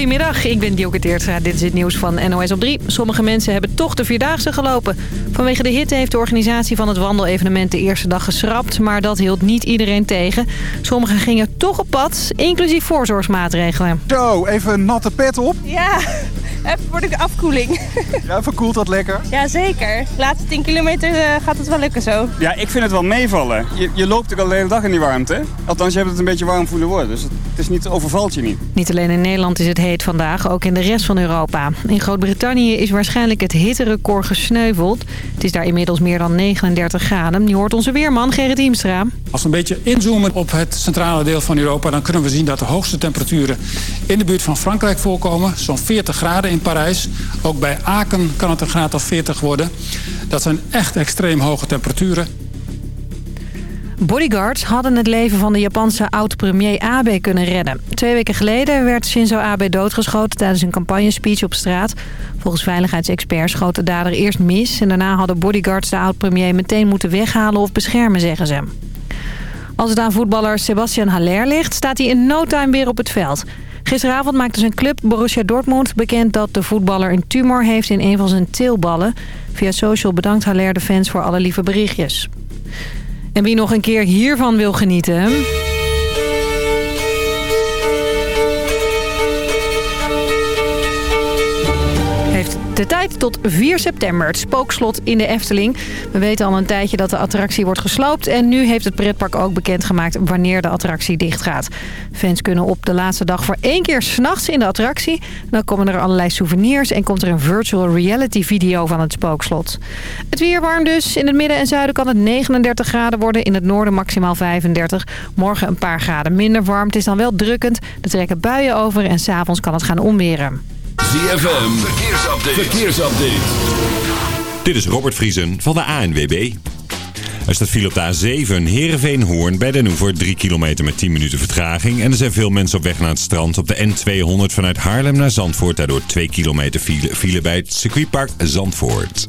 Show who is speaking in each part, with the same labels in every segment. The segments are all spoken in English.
Speaker 1: Goedemiddag, ik ben Dioke Teertstra. Dit is het nieuws van NOS op 3. Sommige mensen hebben toch de Vierdaagse gelopen. Vanwege de hitte heeft de organisatie van het wandelevenement de eerste dag geschrapt. Maar dat hield niet iedereen tegen. Sommigen gingen toch op pad, inclusief voorzorgsmaatregelen.
Speaker 2: Zo, even een natte pet op.
Speaker 3: Ja, even voor de afkoeling.
Speaker 2: Ja, verkoelt dat lekker.
Speaker 3: Ja, zeker. De laatste 10 kilometer eh, gaat het wel lukken zo.
Speaker 4: Ja, ik vind het wel meevallen. Je, je loopt ook al de hele dag in die warmte. Althans, je hebt het een beetje warm voelen worden. Dus het, het is niet, overvalt je niet.
Speaker 1: Niet alleen in Nederland is het heet vandaag, ook in de rest van Europa. In Groot-Brittannië is waarschijnlijk het hitterecord gesneuveld. Het is daar inmiddels meer dan 39 graden. Je hoort onze weerman Gerrit Hiemstra.
Speaker 5: Als we een beetje inzoomen op het centrale deel van Europa... dan kunnen we zien dat de hoogste temperaturen in de buurt van Frankrijk voorkomen. Zo'n 40 graden in Parijs. Ook bij Aken kan het een graad of 40 worden. Dat zijn echt extreem hoge temperaturen.
Speaker 1: Bodyguards hadden het leven van de Japanse oud-premier Abe kunnen redden. Twee weken geleden werd Shinzo Abe doodgeschoten tijdens een campagnespeech op straat. Volgens veiligheidsexperts schoot de dader eerst mis... en daarna hadden bodyguards de oud-premier meteen moeten weghalen of beschermen, zeggen ze. Als het aan voetballer Sebastian Haller ligt, staat hij in no time weer op het veld. Gisteravond maakte zijn club Borussia Dortmund bekend dat de voetballer een tumor heeft in een van zijn teelballen. Via social bedankt Haller de fans voor alle lieve berichtjes. En wie nog een keer hiervan wil genieten... de tijd tot 4 september. Het spookslot in de Efteling. We weten al een tijdje dat de attractie wordt gesloopt. En nu heeft het pretpark ook bekendgemaakt wanneer de attractie dichtgaat. Fans kunnen op de laatste dag voor één keer s'nachts in de attractie. Dan komen er allerlei souvenirs en komt er een virtual reality video van het spookslot. Het weer warm dus. In het midden en zuiden kan het 39 graden worden. In het noorden maximaal 35. Morgen een paar graden minder warm. Het is dan wel drukkend. Er trekken buien over en s'avonds kan het gaan onweren.
Speaker 6: ZFM, verkeersupdate. verkeersupdate.
Speaker 7: Dit is Robert Vriesen van de ANWB. Er staat file op de A7 Heerenveen-Hoorn bij Den Hoever 3 kilometer met 10 minuten vertraging. En er zijn veel mensen op weg naar het strand op de N200 vanuit Haarlem naar Zandvoort. Daardoor 2 kilometer file, file bij het circuitpark Zandvoort.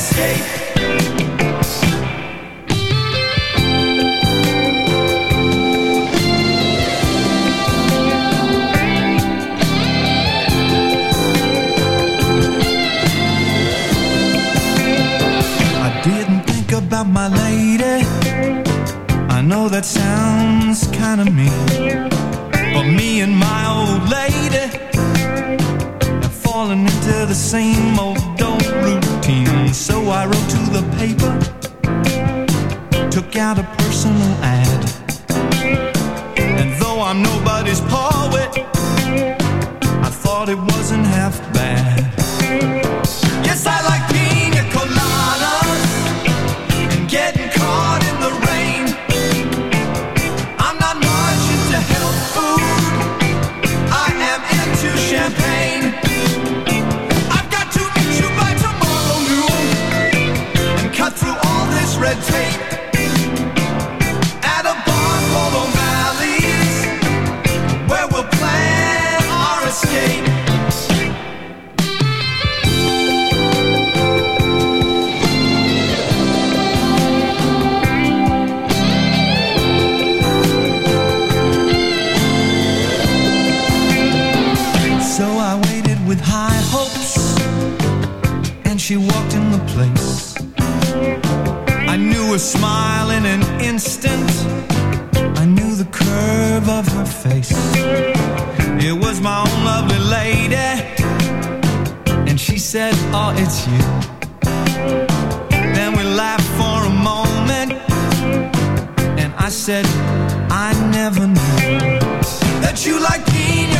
Speaker 8: Escape. I
Speaker 9: never knew that you like me.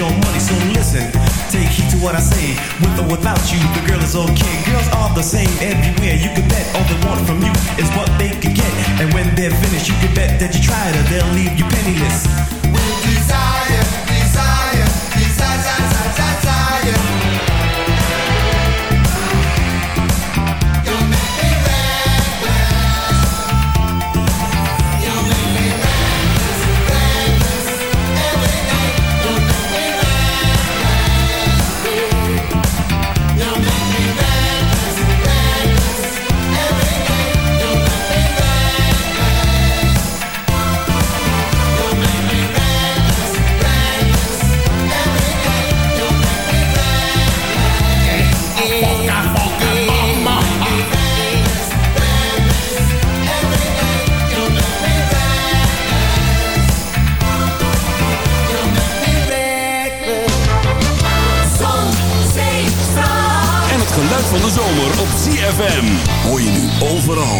Speaker 10: your
Speaker 8: money, so listen. Take heed to what I say. With or without you, the girl is okay. Girls are the same everywhere. You can bet all they want from you is what they can get. And when they're finished, you can bet that you tried or they'll leave you penniless.
Speaker 11: With desire, desire, desire, desire. for the.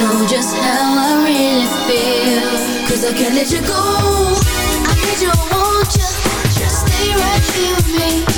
Speaker 9: know just how I really feel. Cause I can't let you go. I need you, I want you. Just Stay right here with me.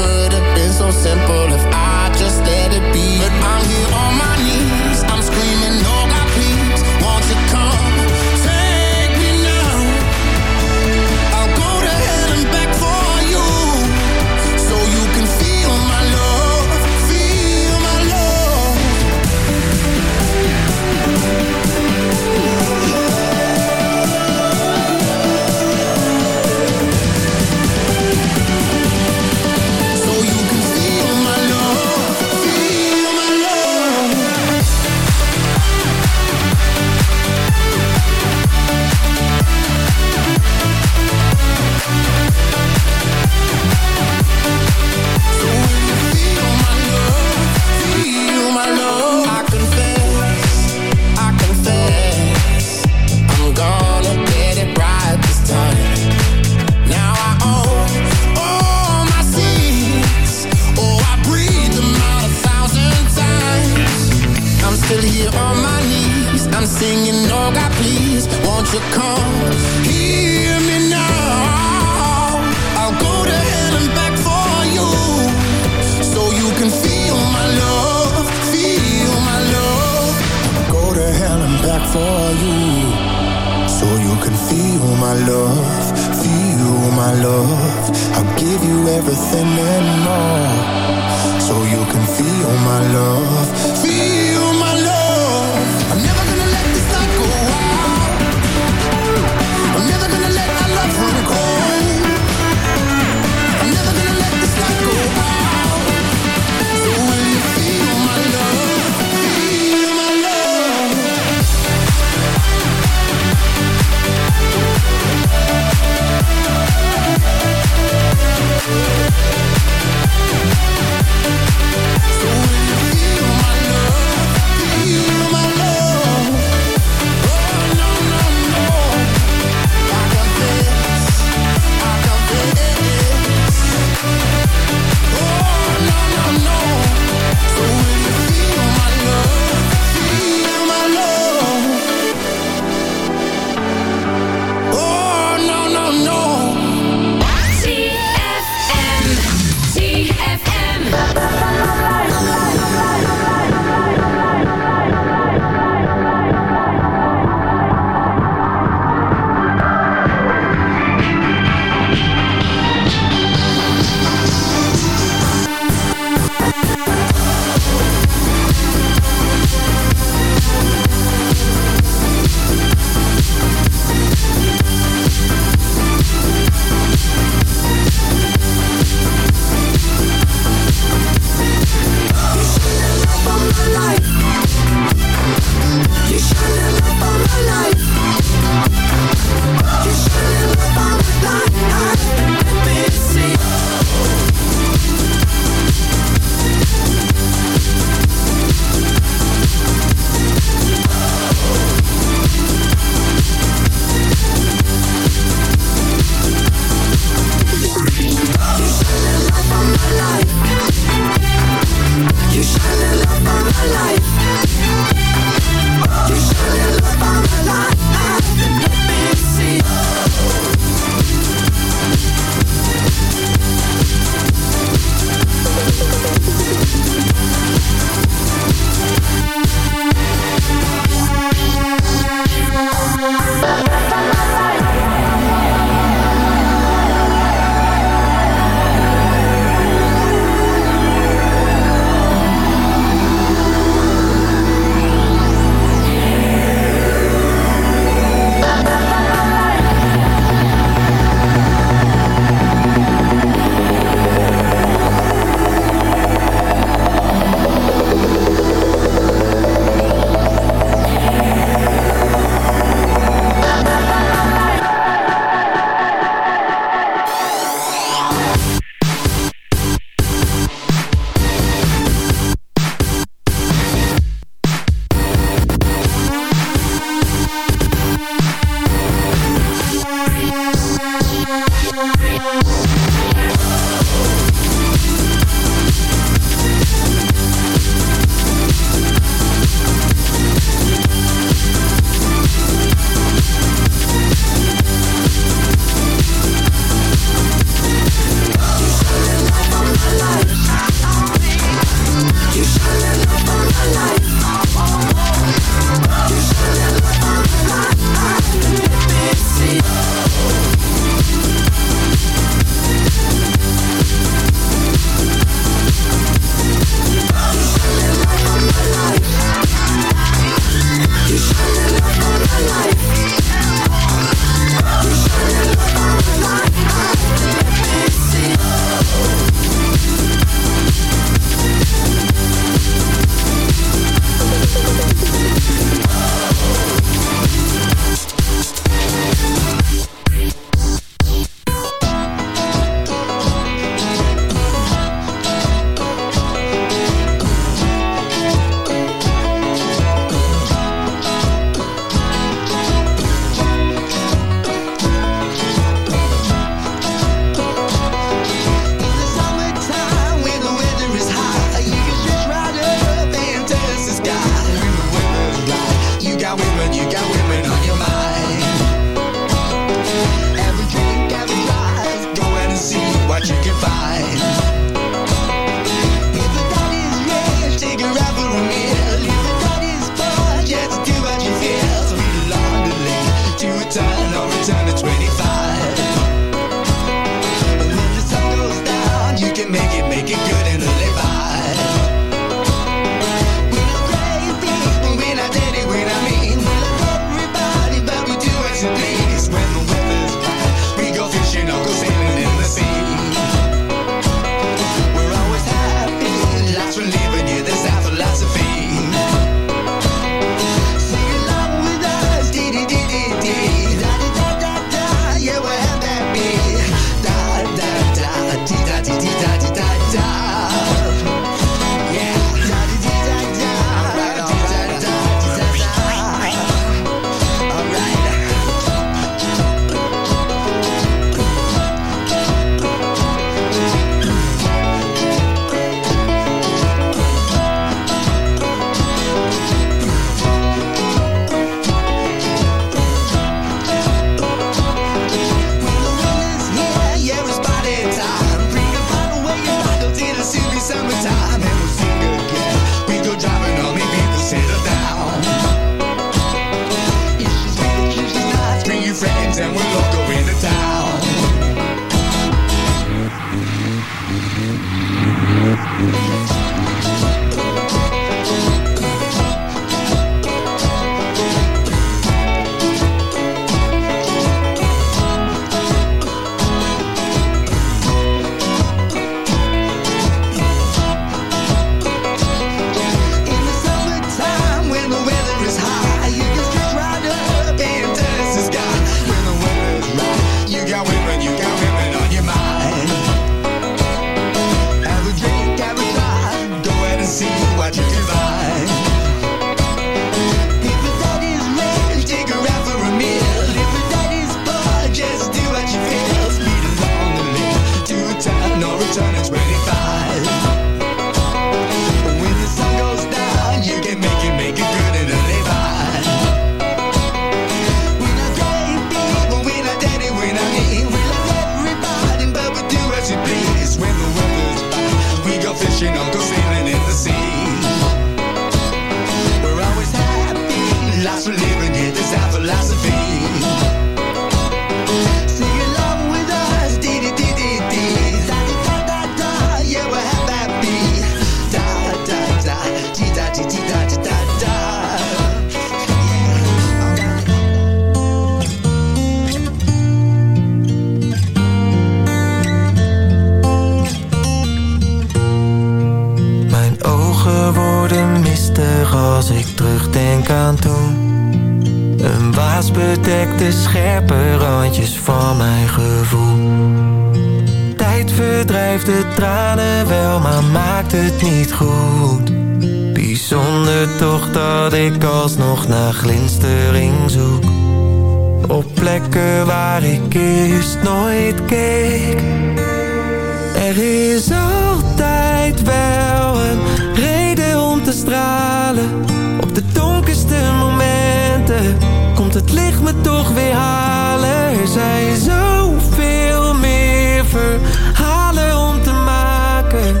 Speaker 12: Er is altijd wel een reden om te stralen. Op de donkerste momenten komt het licht me toch weer halen. Er zijn zoveel meer verhalen om te maken.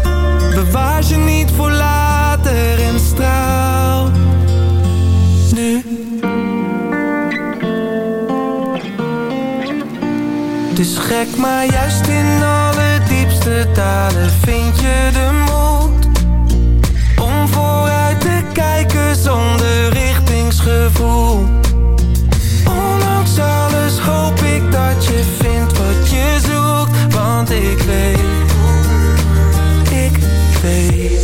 Speaker 12: Bewaar je niet voor later en straal nu. Het is gek, maar juist in nacht te dalen, vind je de moed om vooruit te kijken zonder richtingsgevoel. Ondanks alles hoop ik dat je vindt wat je zoekt, want ik weet, ik weet.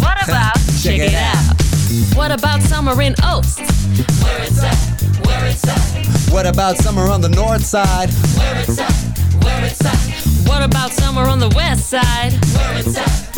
Speaker 13: What about?
Speaker 14: Check it out.
Speaker 13: What about summer in Oost?
Speaker 9: Where it's at, where it's at,
Speaker 15: What about summer on the north side?
Speaker 9: where it's at, where it's at,
Speaker 13: What about summer on the west side?
Speaker 9: where it's at,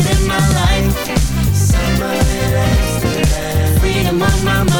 Speaker 9: In my life. Summer in Amsterdam. Freedom on my mind.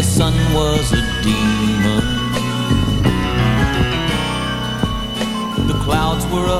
Speaker 16: the sun was a demon. The clouds were afraid,